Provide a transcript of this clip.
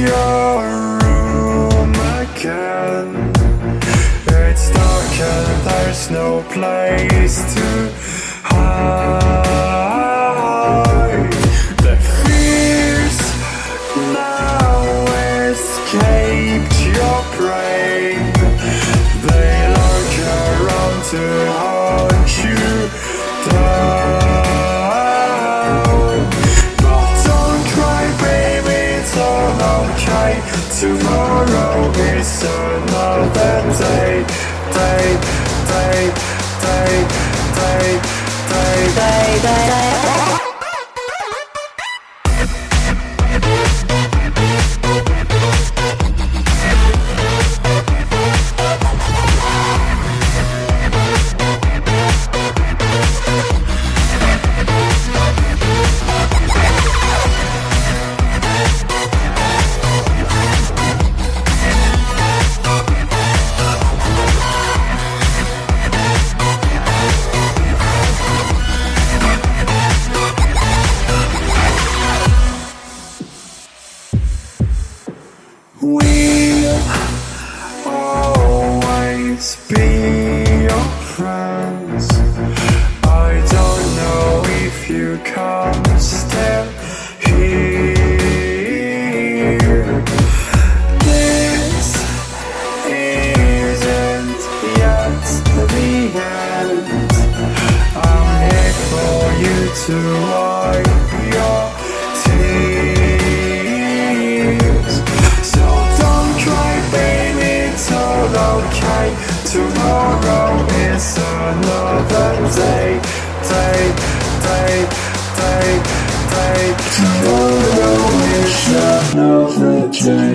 your room again. It's dark and there's no place to hide. The fears now escaped your brain. They lurk around to. Okay. Tomorrow is another day, day, We'll always be your friends. I don't know if you here. This isn't yet the end. I'm here for you to Tomorrow is another day, day, day, day, day. Tomorrow is another day.